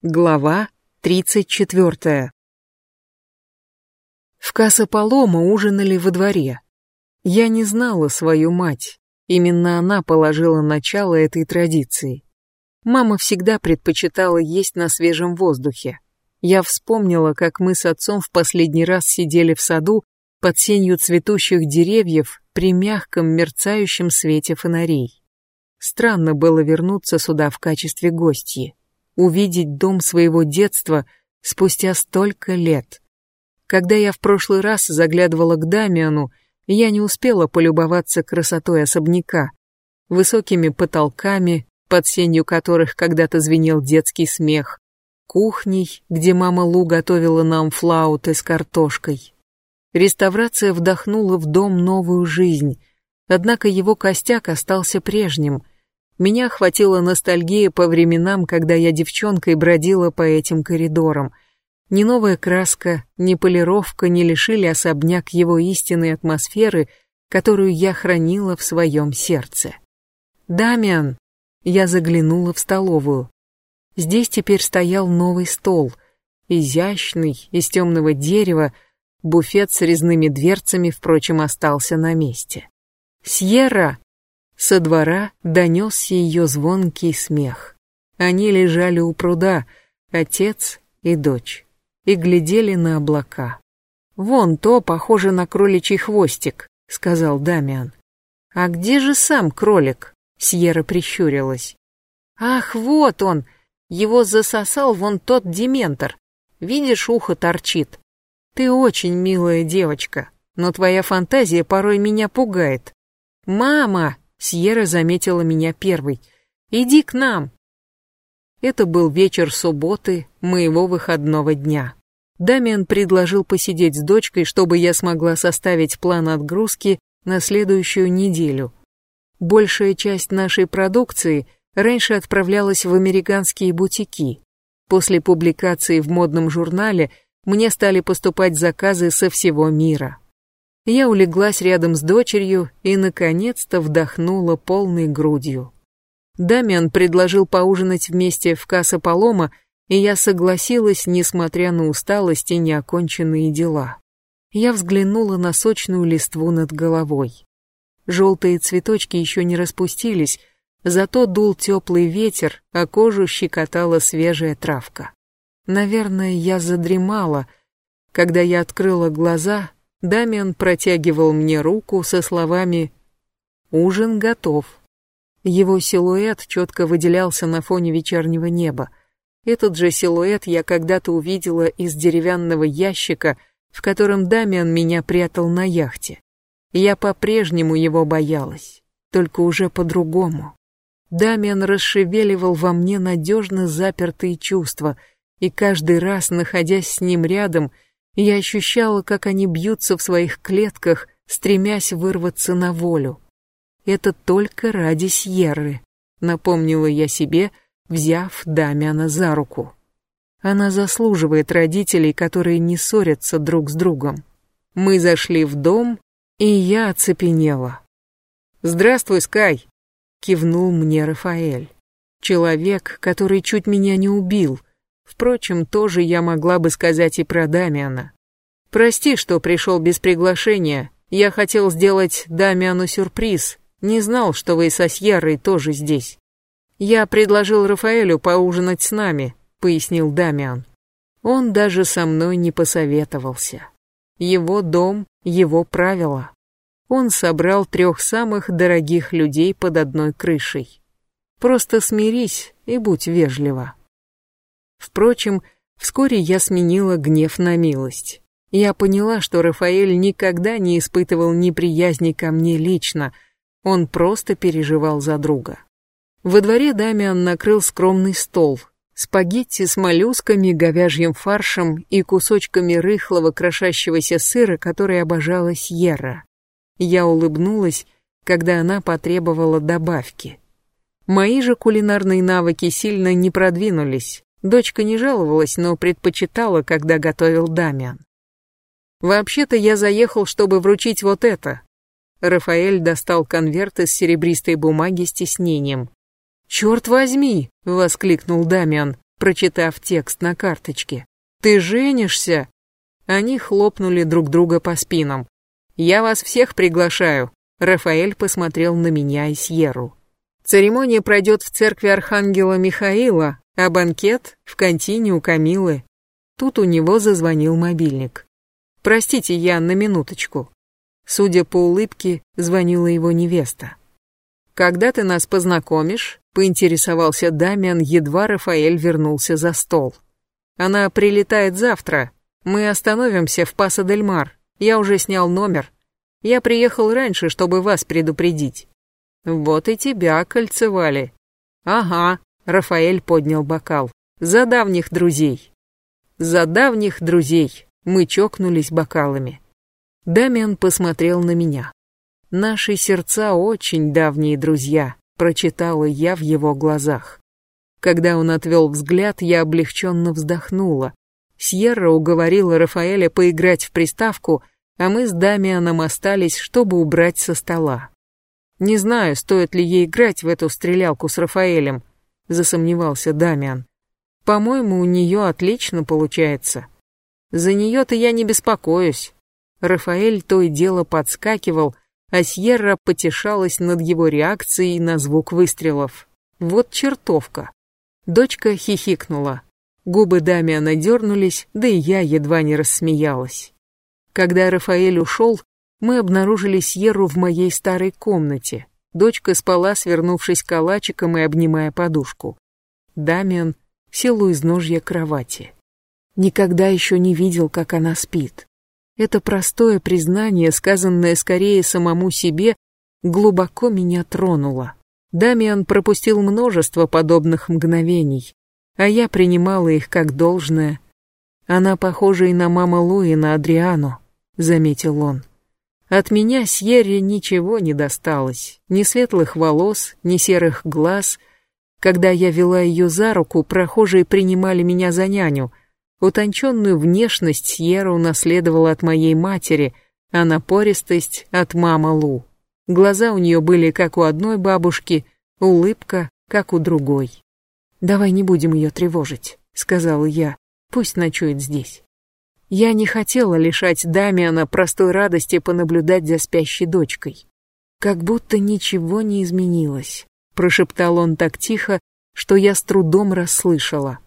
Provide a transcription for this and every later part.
Глава 34. В Каса Палома ужинали во дворе. Я не знала свою мать. Именно она положила начало этой традиции. Мама всегда предпочитала есть на свежем воздухе. Я вспомнила, как мы с отцом в последний раз сидели в саду под сенью цветущих деревьев при мягком мерцающем свете фонарей. Странно было вернуться сюда в качестве гостьи увидеть дом своего детства спустя столько лет. Когда я в прошлый раз заглядывала к Дамиану, я не успела полюбоваться красотой особняка, высокими потолками, под сенью которых когда-то звенел детский смех, кухней, где мама Лу готовила нам флауты с картошкой. Реставрация вдохнула в дом новую жизнь, однако его костяк остался прежним — меня охватила ностальгия по временам, когда я девчонкой бродила по этим коридорам. Ни новая краска, ни полировка не лишили особняк его истинной атмосферы, которую я хранила в своем сердце. «Дамиан!» Я заглянула в столовую. Здесь теперь стоял новый стол, изящный, из темного дерева, буфет с резными дверцами, впрочем, остался на месте. «Сьерра!» Со двора донесся ее звонкий смех. Они лежали у пруда, отец и дочь, и глядели на облака. «Вон то похоже на кроличий хвостик», — сказал Дамиан. «А где же сам кролик?» — Сьерра прищурилась. «Ах, вот он! Его засосал вон тот дементор. Видишь, ухо торчит. Ты очень милая девочка, но твоя фантазия порой меня пугает. Мама!» Сьерра заметила меня первой. «Иди к нам!» Это был вечер субботы, моего выходного дня. Дамиан предложил посидеть с дочкой, чтобы я смогла составить план отгрузки на следующую неделю. Большая часть нашей продукции раньше отправлялась в американские бутики. После публикации в модном журнале мне стали поступать заказы со всего мира я улеглась рядом с дочерью и, наконец-то, вдохнула полной грудью. Дамиан предложил поужинать вместе в Касса Палома, и я согласилась, несмотря на усталость и неоконченные дела. Я взглянула на сочную листву над головой. Желтые цветочки еще не распустились, зато дул теплый ветер, а кожу щекотала свежая травка. Наверное, я задремала. Когда я открыла глаза, Дамиан протягивал мне руку со словами «Ужин готов». Его силуэт четко выделялся на фоне вечернего неба. Этот же силуэт я когда-то увидела из деревянного ящика, в котором Дамиан меня прятал на яхте. Я по-прежнему его боялась, только уже по-другому. Дамиан расшевеливал во мне надежно запертые чувства, и каждый раз, находясь с ним рядом, я ощущала, как они бьются в своих клетках, стремясь вырваться на волю. Это только ради Сьерры, напомнила я себе, взяв Дамиана за руку. Она заслуживает родителей, которые не ссорятся друг с другом. Мы зашли в дом, и я оцепенела. «Здравствуй, Скай!» — кивнул мне Рафаэль. Человек, который чуть меня не убил, Впрочем, тоже я могла бы сказать и про Дамиана. Прости, что пришел без приглашения. Я хотел сделать Дамиану сюрприз. Не знал, что вы со Сьеррой тоже здесь. Я предложил Рафаэлю поужинать с нами, пояснил Дамиан. Он даже со мной не посоветовался. Его дом, его правила. Он собрал трех самых дорогих людей под одной крышей. Просто смирись и будь вежлива. Впрочем, вскоре я сменила гнев на милость. Я поняла, что Рафаэль никогда не испытывал неприязни ко мне лично, он просто переживал за друга. Во дворе Дамиан накрыл скромный стол, спагетти с моллюсками, говяжьим фаршем и кусочками рыхлого крошащегося сыра, который обожала Сьерра. Я улыбнулась, когда она потребовала добавки. Мои же кулинарные навыки сильно не продвинулись, Дочка не жаловалась, но предпочитала, когда готовил Дамиан. «Вообще-то я заехал, чтобы вручить вот это». Рафаэль достал конверт из серебристой бумаги с тиснением. «Черт возьми!» — воскликнул Дамиан. прочитав текст на карточке. «Ты женишься?» Они хлопнули друг друга по спинам. «Я вас всех приглашаю», — Рафаэль посмотрел на меня и Сьерру. «Церемония пройдет в церкви Архангела Михаила, а банкет — в контине у Камилы». Тут у него зазвонил мобильник. «Простите, я на минуточку». Судя по улыбке, звонила его невеста. «Когда ты нас познакомишь?» — поинтересовался Дамиан, едва Рафаэль вернулся за стол. «Она прилетает завтра. Мы остановимся в Паса-дель-Мар. Я уже снял номер. Я приехал раньше, чтобы вас предупредить». «Вот и тебя кольцевали». «Ага», — Рафаэль поднял бокал. «За давних друзей». «За давних друзей». Мы чокнулись бокалами. Дамиан посмотрел на меня. Наши сердца очень давние друзья, прочитала я в его глазах. Когда он отвел взгляд, я облегченно вздохнула. Сьерра уговорила Рафаэля поиграть в приставку, а мы с Дамианом остались, чтобы убрать со стола. Не знаю, стоит ли ей играть в эту стрелялку с Рафаэлем, засомневался Дамиан. По-моему, у нее отлично получается. За нее-то я не беспокоюсь. Рафаэль то и дело подскакивал, а Сьерра потешалась над его реакцией на звук выстрелов. Вот чертовка. Дочка хихикнула. Губы Дамиана дернулись, да и я едва не рассмеялась. Когда Рафаэль ушел, мы обнаружили Сьерру в моей старой комнате. Дочка спала, свернувшись калачиком и обнимая подушку. Дамиан сел у изножья кровати. Никогда еще не видел, как она спит. Это простое признание, сказанное скорее самому себе, глубоко меня тронуло. Дамиан пропустил множество подобных мгновений, а я принимала их как должное. Она похожа и на мама Луи, на Адриану, заметил он. От меня Сьерре ничего не досталось, ни светлых волос, ни серых глаз. Когда я вела ее за руку, прохожие принимали меня за няню, Утонченную внешность Сьерра унаследовала от моей матери, а напористость от мамы Лу. Глаза у нее были как у одной бабушки, улыбка как у другой. «Давай не будем ее тревожить», — сказала я, — «пусть ночует здесь». Я не хотела лишать Дамиана простой радости понаблюдать за спящей дочкой. Как будто ничего не изменилось, прошептал он так тихо, что я с трудом расслышала.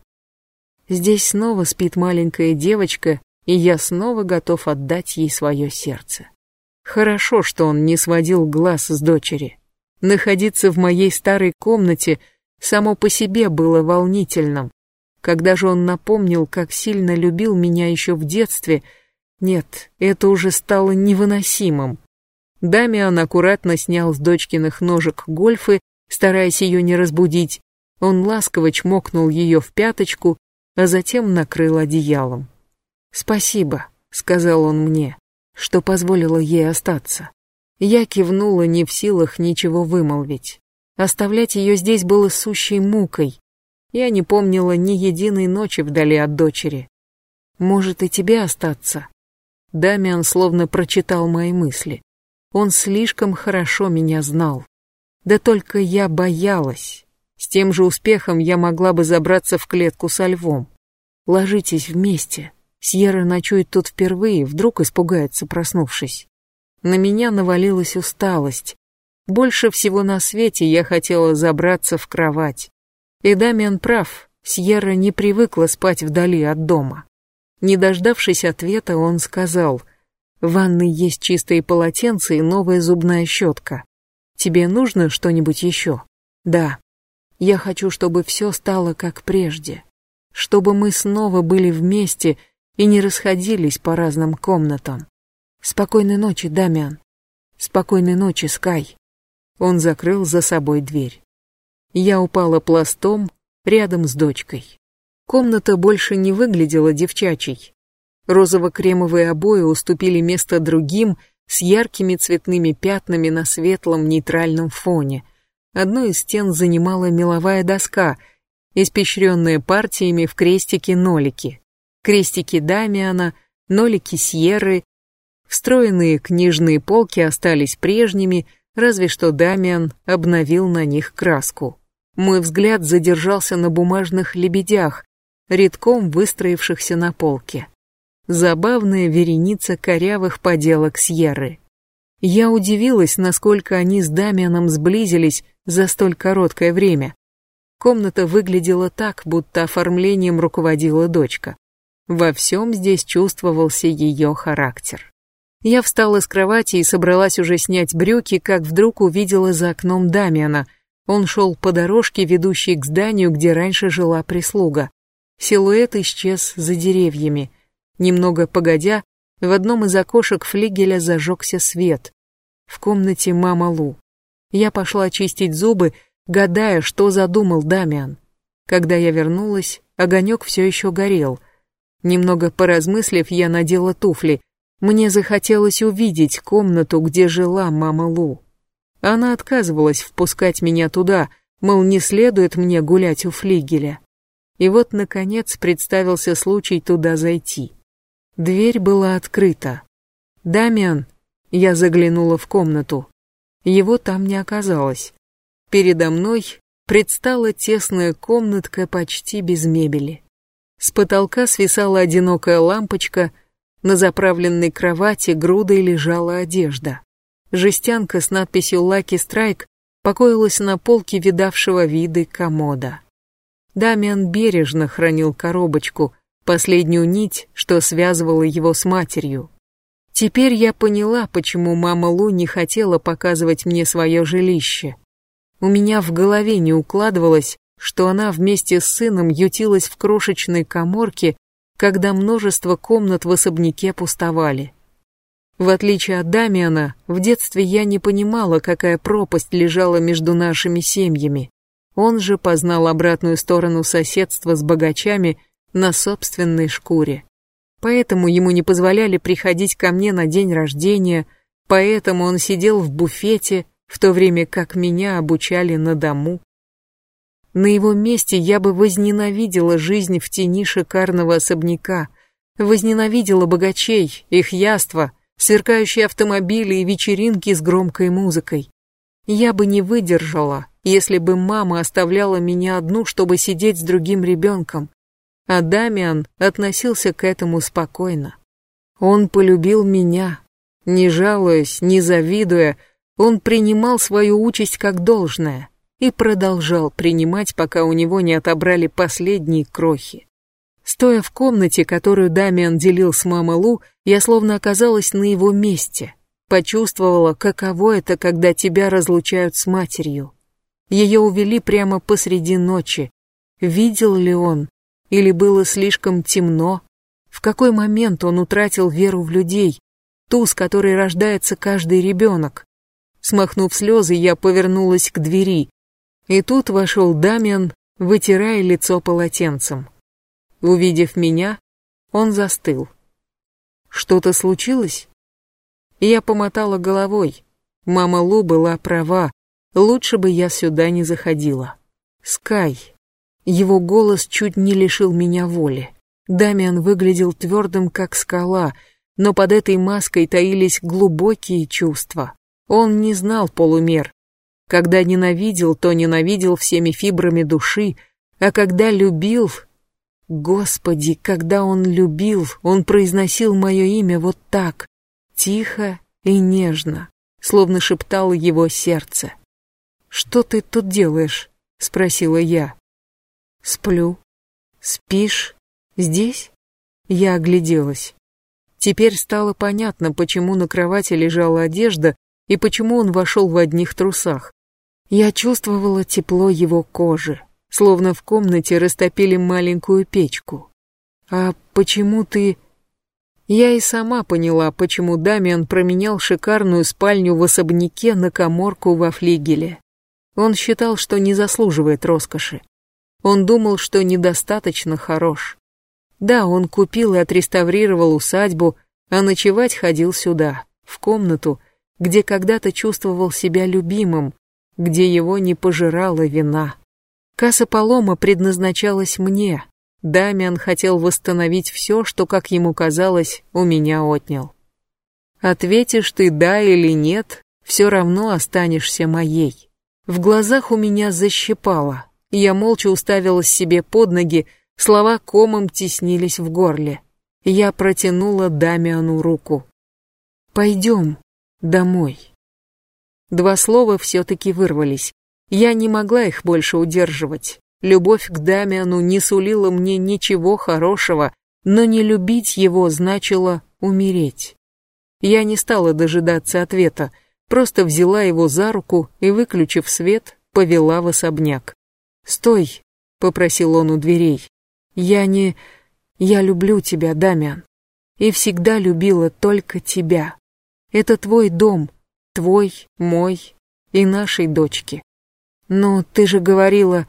Здесь снова спит маленькая девочка, и я снова готов отдать ей свое сердце. Хорошо, что он не сводил глаз с дочери. Находиться в моей старой комнате само по себе было волнительным. Когда же он напомнил, как сильно любил меня еще в детстве, нет, это уже стало невыносимым. Дамиан аккуратно снял с дочкиных ножек гольфы, стараясь ее не разбудить. Он ласково чмокнул ее в пяточку а затем накрыл одеялом. «Спасибо», — сказал он мне, — «что позволило ей остаться». Я кивнула, не в силах ничего вымолвить. Оставлять ее здесь было сущей мукой. Я не помнила ни единой ночи вдали от дочери. «Может, и тебе остаться?» Дамиан словно прочитал мои мысли. Он слишком хорошо меня знал. Да только я боялась. С тем же успехом я могла бы забраться в клетку со львом. Ложитесь вместе. Сьерра ночует тут впервые, вдруг испугается, проснувшись. На меня навалилась усталость. Больше всего на свете я хотела забраться в кровать. И Дамиан прав, Сьерра не привыкла спать вдали от дома. Не дождавшись ответа, он сказал, «В ванной есть чистые полотенца и новая зубная щетка. Тебе нужно что-нибудь еще?» «Да», я хочу, чтобы все стало как прежде. Чтобы мы снова были вместе и не расходились по разным комнатам. Спокойной ночи, Дамиан. Спокойной ночи, Скай. Он закрыл за собой дверь. Я упала пластом рядом с дочкой. Комната больше не выглядела девчачьей. Розово-кремовые обои уступили место другим с яркими цветными пятнами на светлом нейтральном фоне, Одну из стен занимала меловая доска, испещренная партиями в крестики-нолики. Крестики Дамиана, нолики Сьерры. Встроенные книжные полки остались прежними, разве что Дамиан обновил на них краску. Мой взгляд задержался на бумажных лебедях, редком выстроившихся на полке. Забавная вереница корявых поделок Сьерры. Я удивилась, насколько они с Дамианом сблизились за столь короткое время. Комната выглядела так, будто оформлением руководила дочка. Во всем здесь чувствовался ее характер. Я встала с кровати и собралась уже снять брюки, как вдруг увидела за окном Дамиана. Он шел по дорожке, ведущей к зданию, где раньше жила прислуга. Силуэт исчез за деревьями. Немного погодя, в одном из окошек флигеля зажегся свет. В комнате мама Лу. Я пошла чистить зубы, гадая, что задумал Дамиан. Когда я вернулась, огонек все еще горел — Немного поразмыслив, я надела туфли. Мне захотелось увидеть комнату, где жила мама Лу. Она отказывалась впускать меня туда, мол, не следует мне гулять у флигеля. И вот, наконец, представился случай туда зайти. Дверь была открыта. «Дамиан!» Я заглянула в комнату. Его там не оказалось. Передо мной предстала тесная комнатка почти без мебели. С потолка свисала одинокая лампочка, на заправленной кровати грудой лежала одежда. Жестянка с надписью «Лаки Страйк» покоилась на полке видавшего виды комода. Дамиан бережно хранил коробочку, последнюю нить, что связывала его с матерью. Теперь я поняла, почему мама Лу не хотела показывать мне свое жилище. У меня в голове не укладывалось, что она вместе с сыном ютилась в крошечной коморке, когда множество комнат в особняке пустовали. В отличие от Дамиана, в детстве я не понимала, какая пропасть лежала между нашими семьями. Он же познал обратную сторону соседства с богачами на собственной шкуре. Поэтому ему не позволяли приходить ко мне на день рождения, поэтому он сидел в буфете, в то время как меня обучали на дому. На его месте я бы возненавидела жизнь в тени шикарного особняка, возненавидела богачей, их яства, сверкающие автомобили и вечеринки с громкой музыкой. Я бы не выдержала, если бы мама оставляла меня одну, чтобы сидеть с другим ребенком. А Дамиан относился к этому спокойно. Он полюбил меня. Не жалуясь, не завидуя, он принимал свою участь как должное и продолжал принимать, пока у него не отобрали последние крохи. Стоя в комнате, которую Дамиан делил с мамой Лу, я словно оказалась на его месте. Почувствовала, каково это, когда тебя разлучают с матерью. Ее увели прямо посреди ночи. Видел ли он? Или было слишком темно? В какой момент он утратил веру в людей, ту, с которой рождается каждый ребенок? Смахнув слезы, я повернулась к двери, и тут вошел Дамиан, вытирая лицо полотенцем. Увидев меня, он застыл. Что-то случилось? Я помотала головой. Мама Лу была права, лучше бы я сюда не заходила. Скай. Его голос чуть не лишил меня воли. Дамиан выглядел твердым, как скала, но под этой маской таились глубокие чувства. Он не знал полумер, когда ненавидел, то ненавидел всеми фибрами души, а когда любил... Господи, когда он любил, он произносил мое имя вот так, тихо и нежно, словно шептало его сердце. «Что ты тут делаешь?» — спросила я. «Сплю». «Спишь? Здесь?» Я огляделась. Теперь стало понятно, почему на кровати лежала одежда и почему он вошел в одних трусах. Я чувствовала тепло его кожи, словно в комнате растопили маленькую печку. «А почему ты...» Я и сама поняла, почему Дамиан променял шикарную спальню в особняке на коморку во флигеле. Он считал, что не заслуживает роскоши. Он думал, что недостаточно хорош. Да, он купил и отреставрировал усадьбу, а ночевать ходил сюда, в комнату, где когда-то чувствовал себя любимым, где его не пожирала вина. Касса Палома предназначалась мне. Дамиан хотел восстановить все, что, как ему казалось, у меня отнял. Ответишь ты да или нет, все равно останешься моей. В глазах у меня защипало. Я молча уставилась себе под ноги, слова комом теснились в горле. Я протянула Дамиану руку. «Пойдем домой». Два слова все-таки вырвались. Я не могла их больше удерживать. Любовь к Дамиану не сулила мне ничего хорошего, но не любить его значило умереть. Я не стала дожидаться ответа, просто взяла его за руку и, выключив свет, повела в особняк. «Стой!» — попросил он у дверей. «Я не... Я люблю тебя, Дамиан. И всегда любила только тебя. Это твой дом, твой, мой и нашей дочки. Но ты же говорила...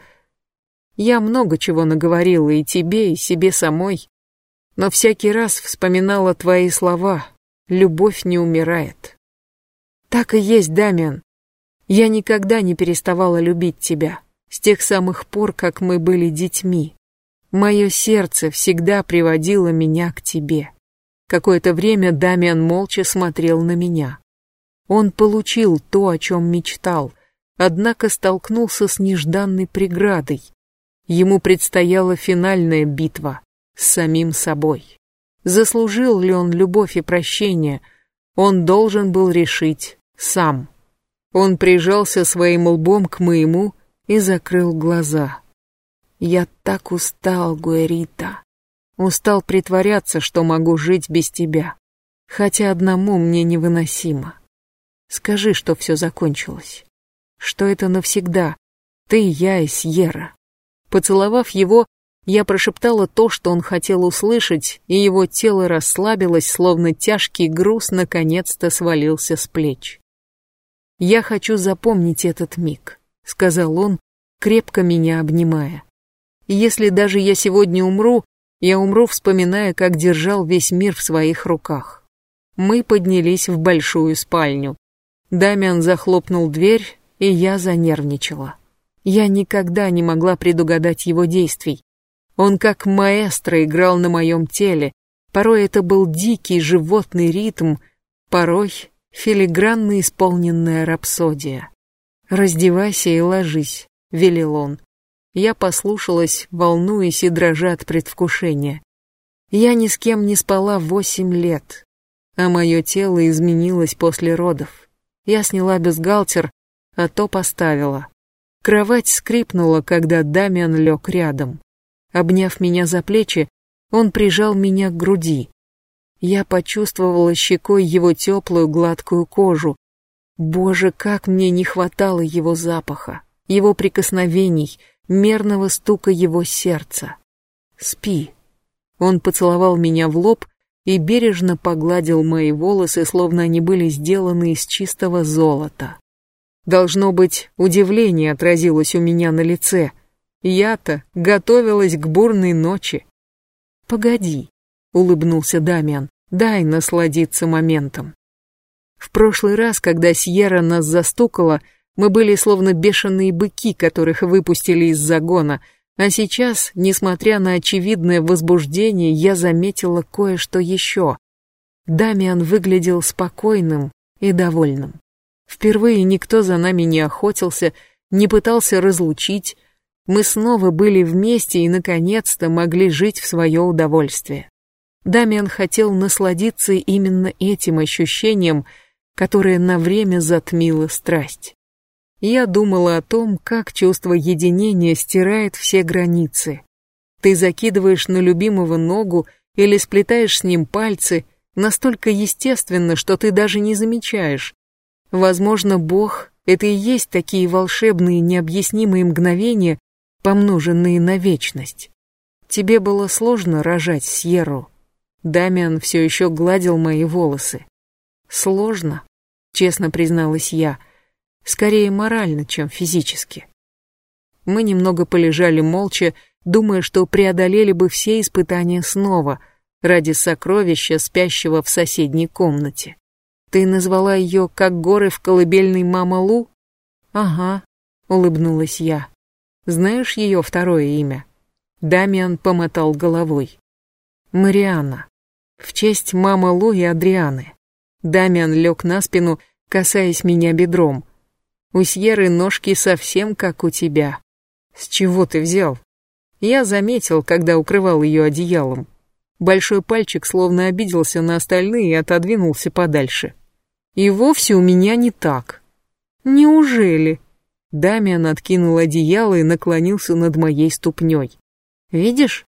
Я много чего наговорила и тебе, и себе самой. Но всякий раз вспоминала твои слова. Любовь не умирает. Так и есть, Дамиан. Я никогда не переставала любить тебя. С тех самых пор, как мы были детьми. Мое сердце всегда приводило меня к тебе. Какое-то время Дамиан молча смотрел на меня. Он получил то, о чем мечтал — однако столкнулся с нежданной преградой. Ему предстояла финальная битва с самим собой. Заслужил ли он любовь и прощение, он должен был решить сам. Он прижался своим лбом к моему и закрыл глаза. Я так устал, Гуэрита. Устал притворяться, что могу жить без тебя. Хотя одному мне невыносимо. Скажи, что все закончилось что это навсегда. Ты, я и Сьерра. Поцеловав его, я прошептала то, что он хотел услышать, и его тело расслабилось, словно тяжкий груз наконец-то свалился с плеч. «Я хочу запомнить этот миг», — сказал он, крепко меня обнимая. «Если даже я сегодня умру, я умру, вспоминая, как держал весь мир в своих руках». Мы поднялись в большую спальню. Дамиан захлопнул дверь, и я занервничала. Я никогда не могла предугадать его действий. Он как маэстро играл на моем теле, порой это был дикий животный ритм, порой филигранно исполненная рапсодия. «Раздевайся и ложись», — велел он. Я послушалась, волнуясь и дрожа от предвкушения. Я ни с кем не спала восемь лет, а мое тело изменилось после родов. Я сняла бюстгальтер, а то поставила. Кровать скрипнула, когда Дамиан лег рядом. Обняв меня за плечи, он прижал меня к груди. Я почувствовала щекой его теплую гладкую кожу. Боже, как мне не хватало его запаха, его прикосновений, мерного стука его сердца. «Спи». Он поцеловал меня в лоб и бережно погладил мои волосы, словно они были сделаны из чистого золота. Должно быть, удивление отразилось у меня на лице. Я-то готовилась к бурной ночи. «Погоди», — улыбнулся Дамиан, — «дай насладиться моментом». В прошлый раз, когда Сьерра нас застукала, мы были словно бешеные быки, которых выпустили из загона, а сейчас, несмотря на очевидное возбуждение, я заметила кое-что еще. Дамиан выглядел спокойным и довольным. Впервые никто за нами не охотился, не пытался разлучить. Мы снова были вместе и, наконец-то, могли жить в свое удовольствие. Дамиан хотел насладиться именно этим ощущением, которое на время затмило страсть. Я думала о том, как чувство единения стирает все границы. Ты закидываешь на любимого ногу или сплетаешь с ним пальцы настолько естественно, что ты даже не замечаешь, Возможно, Бог — это и есть такие волшебные, необъяснимые мгновения, помноженные на вечность. Тебе было сложно рожать Сьерру. Дамиан все еще гладил мои волосы. Сложно, честно призналась я, скорее морально, чем физически. Мы немного полежали молча, думая, что преодолели бы все испытания снова ради сокровища, спящего в соседней комнате. Ты назвала ее как горы в колыбельной Мама Лу? Ага, улыбнулась я. Знаешь ее второе имя? Дамиан помотал головой. Марианна. В честь Мама Лу и Адрианы. Дамиан лег на спину, касаясь меня бедром. У Сьеры ножки совсем как у тебя. С чего ты взял? Я заметил, когда укрывал ее одеялом. Большой пальчик словно обиделся на остальные и отодвинулся подальше. И вовсе у меня не так. Неужели? Дамиан откинул одеяло и наклонился над моей ступней. Видишь?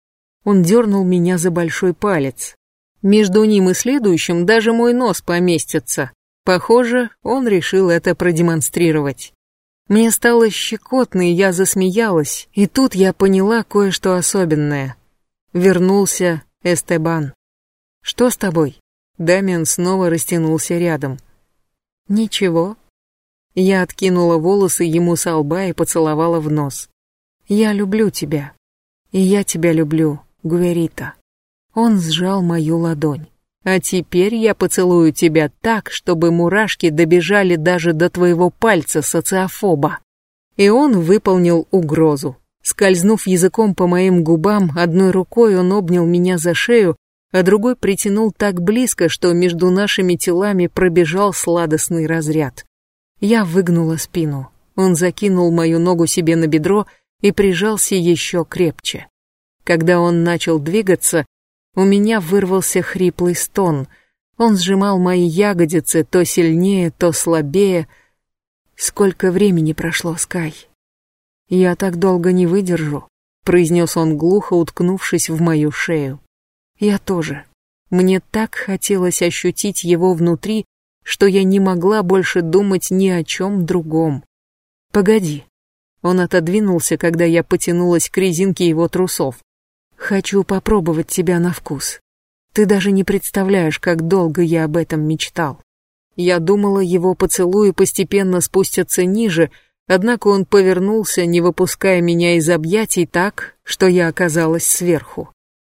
Он дернул меня за большой палец. Между ним и следующим даже мой нос поместится. Похоже, он решил это продемонстрировать. Мне стало щекотно, и я засмеялась, и тут я поняла кое-что особенное. Вернулся Эстебан. «Что с тобой?» Дамиан снова растянулся рядом. «Ничего». Я откинула волосы ему со лба и поцеловала в нос. «Я люблю тебя. И я тебя люблю, Гуверита». Он сжал мою ладонь. «А теперь я поцелую тебя так, чтобы мурашки добежали даже до твоего пальца, социофоба». И он выполнил угрозу. Скользнув языком по моим губам, одной рукой он обнял меня за шею, а другой притянул так близко, что между нашими телами пробежал сладостный разряд. Я выгнула спину. Он закинул мою ногу себе на бедро и прижался еще крепче. Когда он начал двигаться, у меня вырвался хриплый стон. Он сжимал мои ягодицы то сильнее, то слабее. Сколько времени прошло, Скай? «Я так долго не выдержу», — произнес он глухо, уткнувшись в мою шею. «Я тоже. Мне так хотелось ощутить его внутри, что я не могла больше думать ни о чем другом. Погоди». Он отодвинулся, когда я потянулась к резинке его трусов. «Хочу попробовать тебя на вкус. Ты даже не представляешь, как долго я об этом мечтал». Я думала, его поцелуи постепенно спустятся ниже, — Однако он повернулся, не выпуская меня из объятий так, что я оказалась сверху.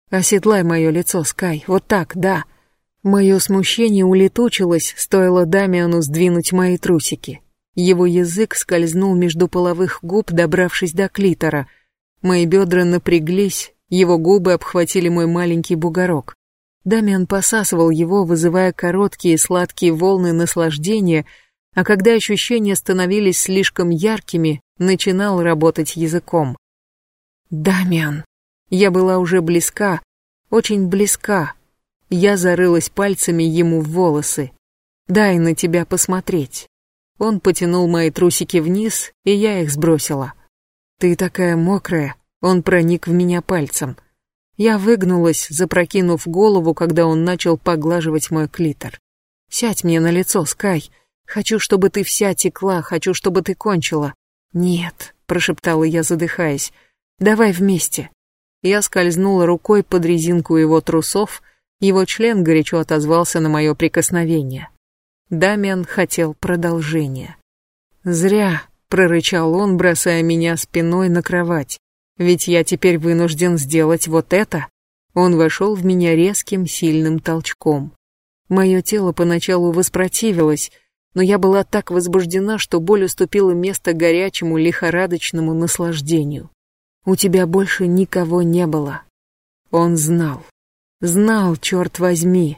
«Оседлай мое лицо, Скай, вот так, да». Мое смущение улетучилось, стоило Дамиану сдвинуть мои трусики. Его язык скользнул между половых губ, добравшись до клитора. Мои бедра напряглись, его губы обхватили мой маленький бугорок. Дамиан посасывал его, вызывая короткие сладкие волны наслаждения — а когда ощущения становились слишком яркими, начинал работать языком. «Дамиан!» Я была уже близка, очень близка. Я зарылась пальцами ему в волосы. «Дай на тебя посмотреть». Он потянул мои трусики вниз, и я их сбросила. «Ты такая мокрая», он проник в меня пальцем. Я выгнулась, запрокинув голову, когда он начал поглаживать мой клитор. «Сядь мне на лицо, Скай», Хочу, чтобы ты вся текла, хочу, чтобы ты кончила. Нет, прошептала я, задыхаясь. Давай вместе. Я скользнула рукой под резинку его трусов, его член горячо отозвался на мое прикосновение. Дамиан хотел продолжения. «Зря», — прорычал он, бросая меня спиной на кровать. «Ведь я теперь вынужден сделать вот это». Он вошел в меня резким, сильным толчком. Мое тело поначалу воспротивилось, но я была так возбуждена, что боль уступила место горячему, лихорадочному наслаждению. У тебя больше никого не было. Он знал. Знал, черт возьми.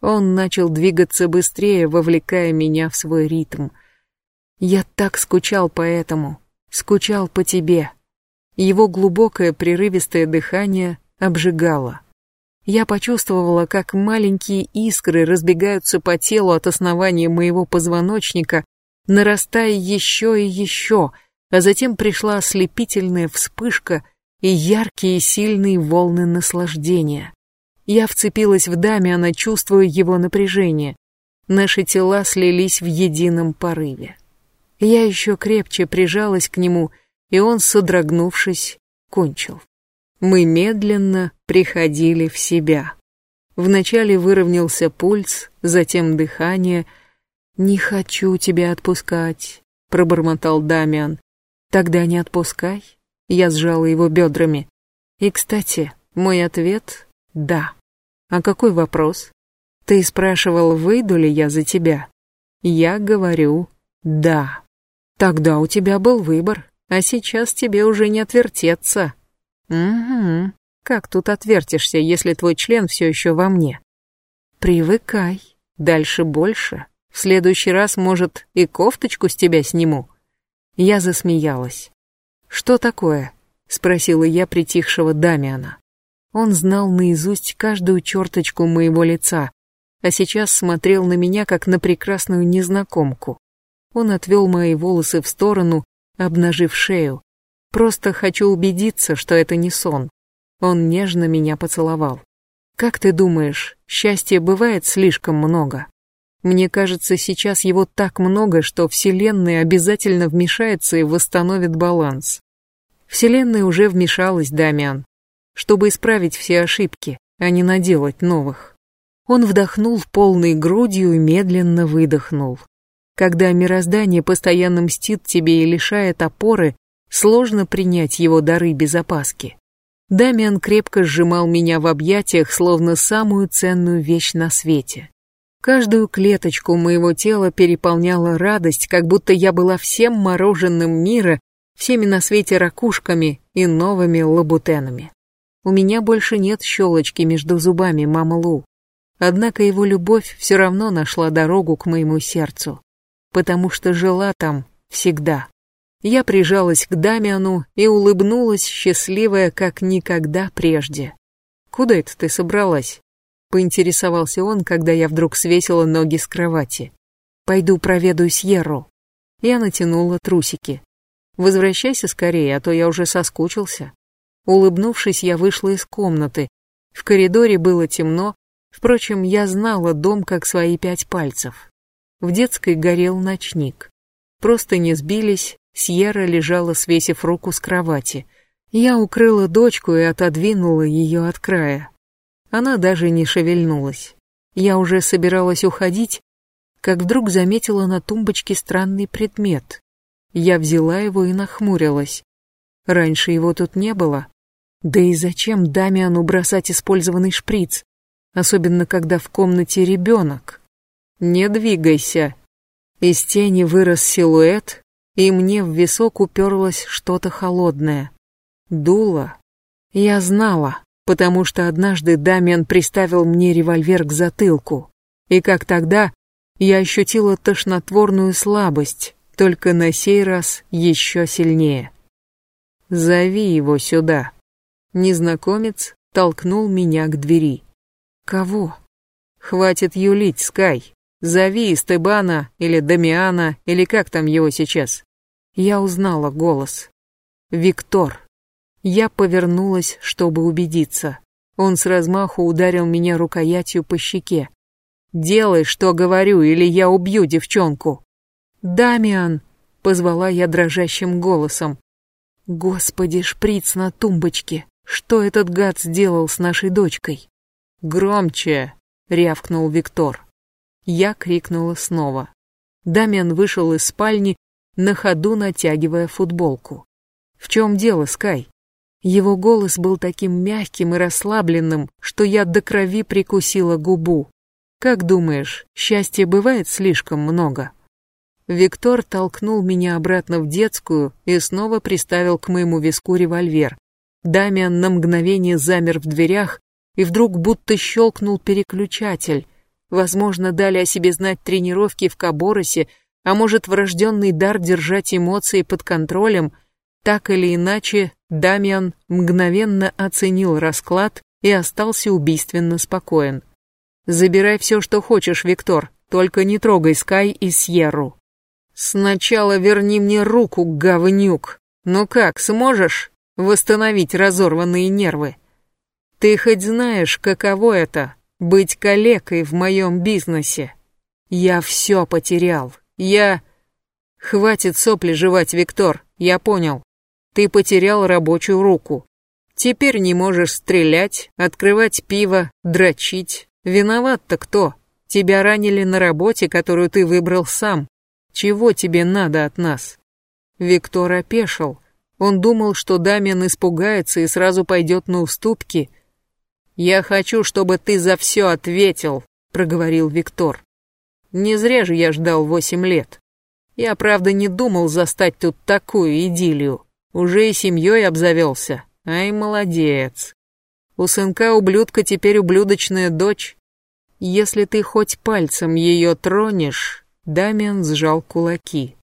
Он начал двигаться быстрее, вовлекая меня в свой ритм. Я так скучал по этому, скучал по тебе. Его глубокое прерывистое дыхание обжигало. Я почувствовала, как маленькие искры разбегаются по телу от основания моего позвоночника, нарастая еще и еще, а затем пришла ослепительная вспышка и яркие сильные волны наслаждения. Я вцепилась в Дамиана, чувствуя его напряжение. Наши тела слились в едином порыве. Я еще крепче прижалась к нему, и он, содрогнувшись, кончил. Мы медленно приходили в себя. Вначале выровнялся пульс, затем дыхание. «Не хочу тебя отпускать», — пробормотал Дамиан. «Тогда не отпускай». Я сжала его бедрами. И, кстати, мой ответ — да. А какой вопрос? Ты спрашивал, выйду ли я за тебя? Я говорю «да». Тогда у тебя был выбор, а сейчас тебе уже не отвертеться. Угу. Как тут отвертишься, если твой член все еще во мне? Привыкай. Дальше больше. В следующий раз, может, и кофточку с тебя сниму. Я засмеялась. «Что такое?» — спросила я притихшего Дамиана. Он знал наизусть каждую черточку моего лица, а сейчас смотрел на меня, как на прекрасную незнакомку. Он отвел мои волосы в сторону, обнажив шею. Просто хочу убедиться, что это не сон. Он нежно меня поцеловал. Как ты думаешь, счастья бывает слишком много? Мне кажется, сейчас его так много, что Вселенная обязательно вмешается и восстановит баланс. Вселенная уже вмешалась, Дамиан, чтобы исправить все ошибки, а не наделать новых. Он вдохнул полной грудью и медленно выдохнул. Когда мироздание постоянно мстит тебе и лишает опоры, сложно принять его дары без опаски. Дамиан крепко сжимал меня в объятиях, словно самую ценную вещь на свете. Каждую клеточку моего тела переполняла радость, как будто я была всем мороженым мира, всеми на свете ракушками и новыми лабутенами. У меня больше нет щелочки между зубами, мама Лу. Однако его любовь все равно нашла дорогу к моему сердцу, потому что жила там всегда. Я прижалась к Дамиану и улыбнулась, счастливая, как никогда прежде. «Куда это ты собралась?» — поинтересовался он, когда я вдруг свесила ноги с кровати. «Пойду проведу Сьерру». Я натянула трусики. «Возвращайся скорее, а то я уже соскучился». Улыбнувшись, я вышла из комнаты. В коридоре было темно, впрочем, я знала дом как свои пять пальцев. В детской горел ночник. Просто не сбились, Сьерра лежала, свесив руку с кровати. Я укрыла дочку и отодвинула ее от края. Она даже не шевельнулась. Я уже собиралась уходить, как вдруг заметила на тумбочке странный предмет. Я взяла его и нахмурилась. Раньше его тут не было. Да и зачем Дамиану бросать использованный шприц, особенно когда в комнате ребенок? Не двигайся. Из тени вырос силуэт, и мне в висок уперлось что-то холодное. Дуло. Я знала, потому что однажды Дамиан приставил мне револьвер к затылку. И как тогда, я ощутила тошнотворную слабость, только на сей раз еще сильнее. «Зови его сюда», Незнакомец толкнул меня к двери. Кого? Хватит юлить, Скай. Зови Стебана или Дамиана, или как там его сейчас. Я узнала голос. Виктор. Я повернулась, чтобы убедиться. Он с размаху ударил меня рукоятью по щеке. «Делай, что говорю, или я убью девчонку!» «Дамиан!» — позвала я дрожащим голосом. «Господи, шприц на тумбочке!» Что этот гад сделал с нашей дочкой? Громче, рявкнул Виктор. Я крикнула снова. Дамиан вышел из спальни, на ходу натягивая футболку. В чем дело, Скай? Его голос был таким мягким и расслабленным, что я до крови прикусила губу. Как думаешь, счастья бывает слишком много? Виктор толкнул меня обратно в детскую и снова приставил к моему виску револьвер, Дамиан на мгновение замер в дверях и вдруг будто щелкнул переключатель. Возможно, дали о себе знать тренировки в Каборосе, а может, врожденный дар держать эмоции под контролем. Так или иначе, Дамиан мгновенно оценил расклад и остался убийственно спокоен. «Забирай все, что хочешь, Виктор, только не трогай Скай и Сьерру». «Сначала верни мне руку, говнюк. Ну как, сможешь?» восстановить разорванные нервы. Ты хоть знаешь, каково это — быть калекой в моем бизнесе? Я все потерял. Я... Хватит сопли жевать, Виктор, я понял. Ты потерял рабочую руку. Теперь не можешь стрелять, открывать пиво, дрочить. Виноват-то кто? Тебя ранили на работе, которую ты выбрал сам. Чего тебе надо от нас? Виктор опешил, он думал, что Дамиан испугается и сразу пойдет на уступки. «Я хочу, чтобы ты за все ответил», — проговорил Виктор. «Не зря же я ждал восемь лет. Я, правда, не думал застать тут такую идиллию. Уже и семьей обзавелся. Ай, молодец. У сынка-ублюдка теперь ублюдочная дочь. Если ты хоть пальцем ее тронешь...» Дамиан сжал кулаки.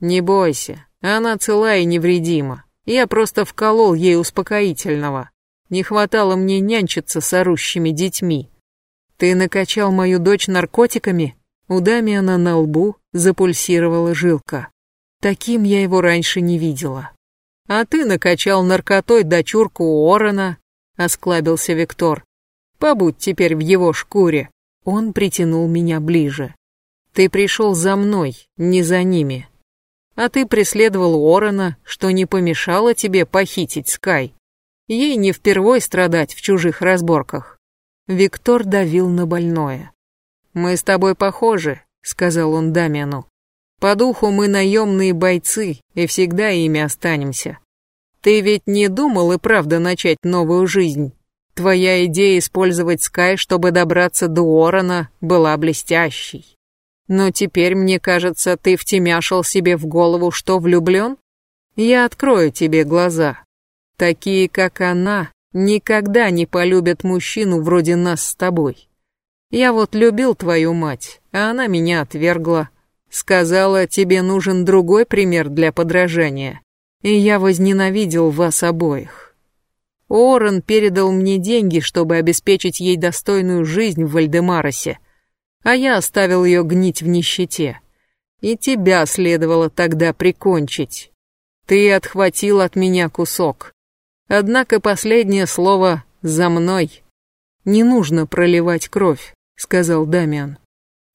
«Не бойся, Она цела и невредима. Я просто вколол ей успокоительного. Не хватало мне нянчиться с орущими детьми. Ты накачал мою дочь наркотиками? У Дамиана на лбу запульсировала жилка. Таким я его раньше не видела. А ты накачал наркотой дочурку Орона, осклабился Виктор. Побудь теперь в его шкуре. Он притянул меня ближе. Ты пришел за мной, не за ними. А ты преследовал Орона, что не помешало тебе похитить Скай. Ей не впервой страдать в чужих разборках. Виктор давил на больное. «Мы с тобой похожи», — сказал он Дамиану. «По духу мы наемные бойцы, и всегда ими останемся. Ты ведь не думал и правда начать новую жизнь? Твоя идея использовать Скай, чтобы добраться до Орона, была блестящей. Но теперь, мне кажется, ты втемяшил себе в голову, что влюблен? Я открою тебе глаза. Такие, как она, никогда не полюбят мужчину вроде нас с тобой. Я вот любил твою мать, а она меня отвергла. Сказала, тебе нужен другой пример для подражания. И я возненавидел вас обоих. Орен передал мне деньги, чтобы обеспечить ей достойную жизнь в Вальдемаросе, а я оставил ее гнить в нищете. И тебя следовало тогда прикончить. Ты отхватил от меня кусок. Однако последнее слово «за мной». «Не нужно проливать кровь», — сказал Дамиан.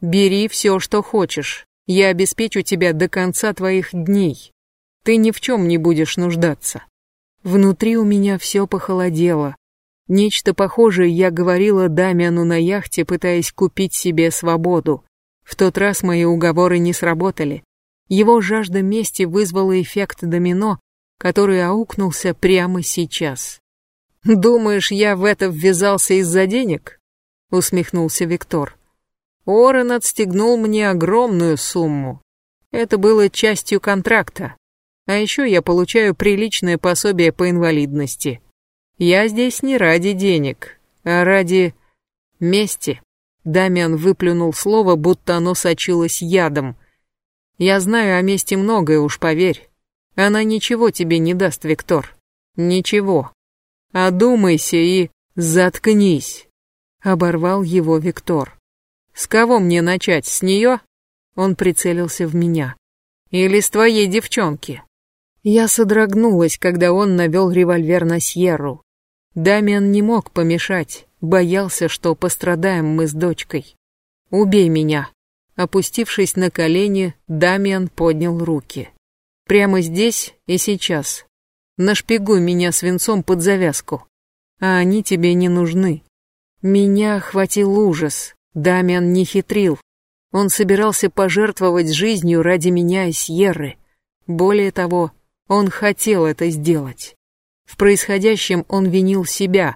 «Бери все, что хочешь. Я обеспечу тебя до конца твоих дней. Ты ни в чем не будешь нуждаться». Внутри у меня все похолодело. Нечто похожее я говорила Дамиану на яхте, пытаясь купить себе свободу. В тот раз мои уговоры не сработали. Его жажда мести вызвала эффект домино, который аукнулся прямо сейчас. «Думаешь, я в это ввязался из-за денег?» — усмехнулся Виктор. Орен отстегнул мне огромную сумму. Это было частью контракта. А еще я получаю приличное пособие по инвалидности. Я здесь не ради денег, а ради мести. Дамиан выплюнул слово, будто оно сочилось ядом. Я знаю о мести многое, уж поверь. Она ничего тебе не даст, Виктор. Ничего. Одумайся и заткнись. Оборвал его Виктор. С кого мне начать, с нее? Он прицелился в меня. Или с твоей девчонки? Я содрогнулась, когда он навел револьвер на Сьерру. Дамиан не мог помешать, боялся, что пострадаем мы с дочкой. «Убей меня!» Опустившись на колени, Дамиан поднял руки. Прямо здесь и сейчас. Нашпигуй меня свинцом под завязку. А они тебе не нужны. Меня охватил ужас. Дамиан не хитрил. Он собирался пожертвовать жизнью ради меня и Сьерры. Более того, он хотел это сделать. В происходящем он винил себя.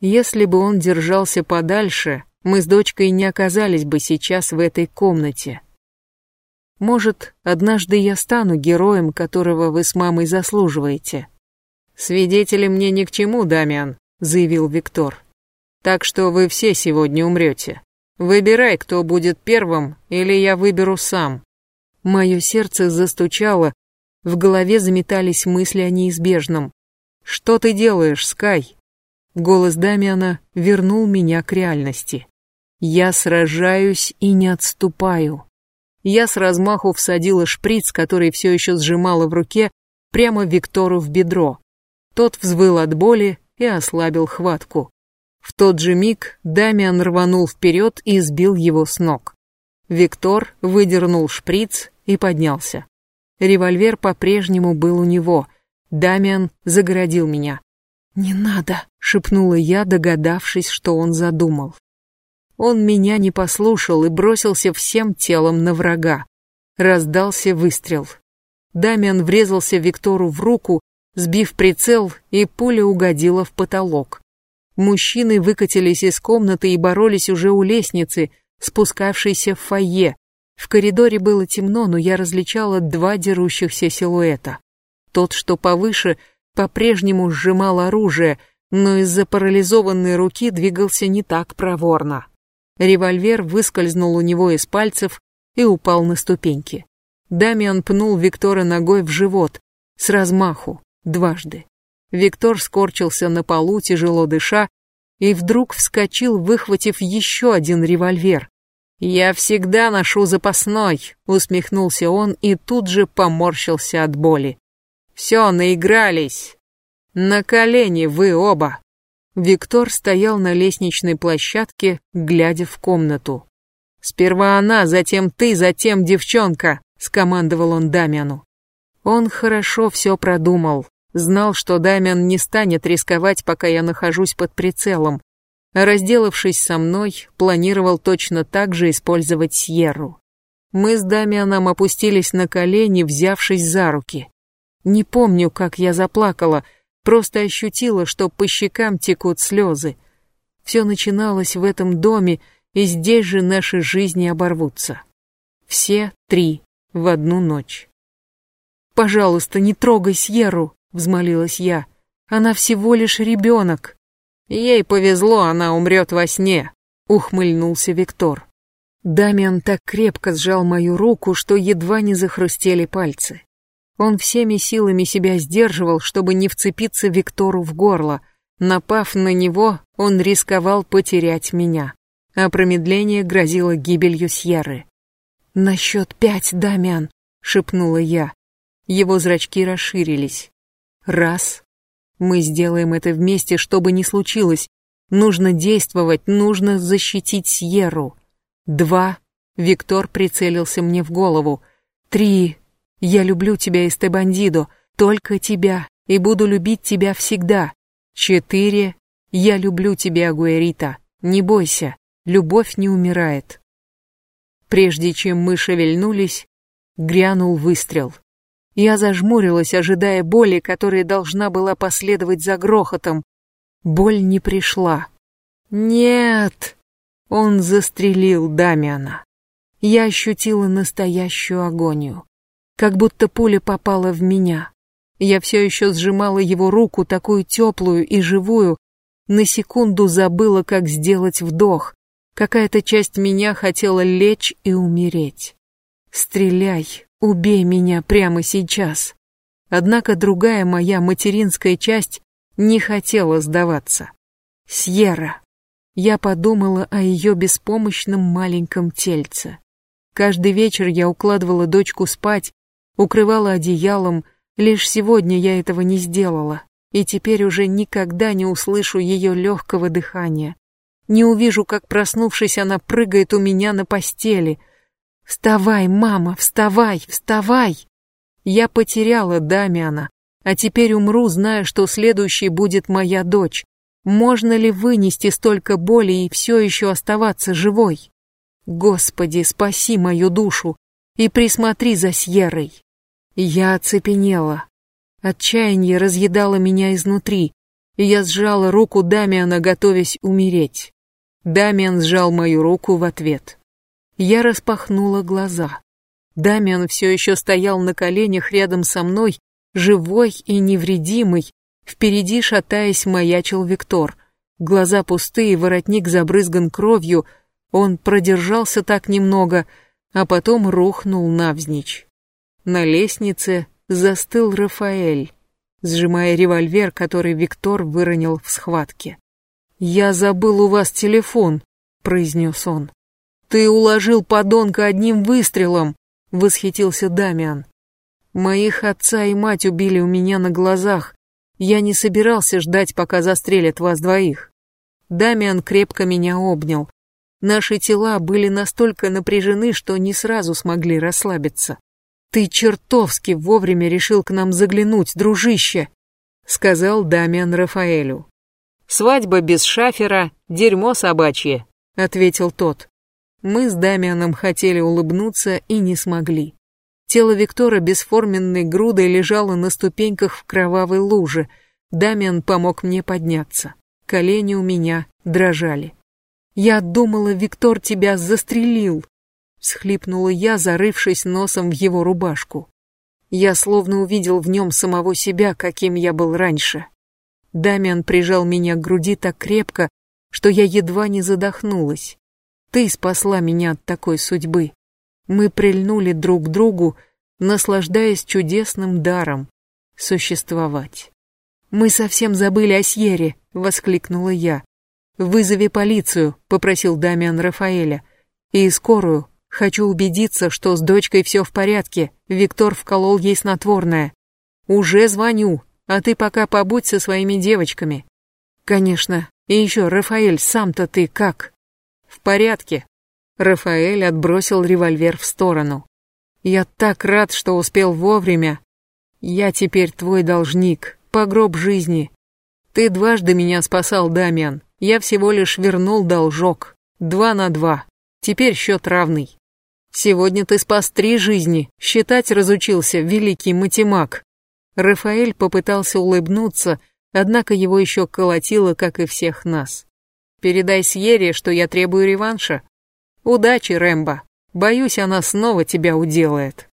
Если бы он держался подальше, мы с дочкой не оказались бы сейчас в этой комнате. Может, однажды я стану героем, которого вы с мамой заслуживаете. Свидетели мне ни к чему, Дамиан, заявил Виктор. Так что вы все сегодня умрете. Выбирай, кто будет первым, или я выберу сам. Мое сердце застучало, в голове заметались мысли о неизбежном. Что ты делаешь, Скай? Голос Дамиана вернул меня к реальности. Я сражаюсь и не отступаю. Я с размаху всадила шприц, который все еще сжимала в руке, прямо Виктору в бедро. Тот взвыл от боли и ослабил хватку. В тот же миг Дамиан рванул вперед и сбил его с ног. Виктор выдернул шприц и поднялся. Револьвер по-прежнему был у него. Дамиан загородил меня. «Не надо», — шепнула я, догадавшись, что он задумал. Он меня не послушал и бросился всем телом на врага. Раздался выстрел. Дамиан врезался Виктору в руку, сбив прицел, и пуля угодила в потолок. Мужчины выкатились из комнаты и боролись уже у лестницы, спускавшейся в фойе. В коридоре было темно, но я различала два дерущихся силуэта. Тот, что повыше, по-прежнему сжимал оружие, но из-за парализованной руки двигался не так проворно. Револьвер выскользнул у него из пальцев и упал на ступеньки. Дамиан пнул Виктора ногой в живот, с размаху, дважды. Виктор скорчился на полу, тяжело дыша, и вдруг вскочил, выхватив еще один револьвер. «Я всегда ношу запасной», — усмехнулся он и тут же поморщился от боли. «Все, наигрались. На колени вы оба». Виктор стоял на лестничной площадке, глядя в комнату. «Сперва она, затем ты, затем девчонка», — скомандовал он Дамиану. Он хорошо все продумал, знал, что Дамиан не станет рисковать, пока я нахожусь под прицелом. разделавшись со мной, планировал точно так же использовать Сьерру. Мы с Дамианом опустились на колени, взявшись за руки. Не помню, как я заплакала, просто ощутила, что по щекам текут слезы. Все начиналось в этом доме, и здесь же наши жизни оборвутся. Все три в одну ночь. «Пожалуйста, не трогай Сьерру», — взмолилась я. «Она всего лишь ребенок». «Ей повезло, она умрет во сне», — ухмыльнулся Виктор. Дамиан так крепко сжал мою руку, что едва не захрустели пальцы. Он всеми силами себя сдерживал, чтобы не вцепиться Виктору в горло. Напав на него, он рисковал потерять меня а промедление грозило гибелью Сьерры. «На счет пять, Дамиан!» — шепнула я. Его зрачки расширились. «Раз. Мы сделаем это вместе, что бы ни случилось. Нужно действовать, нужно защитить Сьерру. Два. Виктор прицелился мне в голову. Три. Я люблю тебя, Эстебандидо, только тебя, и буду любить тебя всегда. Четыре. Я люблю тебя, Агуэрита, не бойся любовь не умирает. Прежде чем мы шевельнулись, грянул выстрел. Я зажмурилась, ожидая боли, которая должна была последовать за грохотом. Боль не пришла. Нет! Он застрелил Дамиана. Я ощутила настоящую агонию. Как будто пуля попала в меня. Я все еще сжимала его руку, такую теплую и живую, на секунду забыла, как сделать вдох, Какая-то часть меня хотела лечь и умереть. Стреляй, убей меня прямо сейчас. Однако другая моя материнская часть не хотела сдаваться. Сьерра. Я подумала о ее беспомощном маленьком тельце. Каждый вечер я укладывала дочку спать, укрывала одеялом, лишь сегодня я этого не сделала, и теперь уже никогда не услышу ее легкого дыхания, не увижу, как, проснувшись, она прыгает у меня на постели. «Вставай, мама, вставай, вставай!» Я потеряла Дамиана, а теперь умру, зная, что следующей будет моя дочь. Можно ли вынести столько боли и все еще оставаться живой? Господи, спаси мою душу и присмотри за Сьеррой. Я оцепенела. Отчаяние разъедало меня изнутри, и я сжала руку Дамиана, готовясь умереть. Дамиан сжал мою руку в ответ. Я распахнула глаза. Дамиан все еще стоял на коленях рядом со мной, живой и невредимый. Впереди, шатаясь, маячил Виктор. Глаза пустые, воротник забрызган кровью. Он продержался так немного, а потом рухнул навзничь. На лестнице застыл Рафаэль, сжимая револьвер, который Виктор выронил в схватке. «Я забыл у вас телефон», — произнес он. «Ты уложил подонка одним выстрелом», — восхитился Дамиан. «Моих отца и мать убили у меня на глазах. Я не собирался ждать, пока застрелят вас двоих». Дамиан крепко меня обнял. Наши тела были настолько напряжены, что не сразу смогли расслабиться. «Ты чертовски вовремя решил к нам заглянуть, дружище», — сказал Дамиан Рафаэлю. Свадьба без шафера — дерьмо собачье», — ответил тот. Мы с Дамианом хотели улыбнуться и не смогли. Тело Виктора бесформенной грудой лежало на ступеньках в кровавой луже. Дамиан помог мне подняться. Колени у меня дрожали. «Я думала, Виктор тебя застрелил», — всхлипнула я, зарывшись носом в его рубашку. Я словно увидел в нем самого себя, каким я был раньше. Дамиан прижал меня к груди так крепко, что я едва не задохнулась. Ты спасла меня от такой судьбы. Мы прильнули друг к другу, наслаждаясь чудесным даром — существовать. «Мы совсем забыли о Сьере», — воскликнула я. «Вызови полицию», — попросил Дамиан Рафаэля. «И скорую. Хочу убедиться, что с дочкой все в порядке. Виктор вколол ей снотворное. Уже звоню, а ты пока побудь со своими девочками». «Конечно. И еще, Рафаэль, сам-то ты как?» «В порядке». Рафаэль отбросил револьвер в сторону. «Я так рад, что успел вовремя. Я теперь твой должник, по гроб жизни. Ты дважды меня спасал, Дамиан. Я всего лишь вернул должок. Два на два. Теперь счет равный. Сегодня ты спас три жизни. Считать разучился, великий матемак. Рафаэль попытался улыбнуться, однако его еще колотило, как и всех нас. Передай Сьере, что я требую реванша. Удачи, Рэмбо. Боюсь, она снова тебя уделает.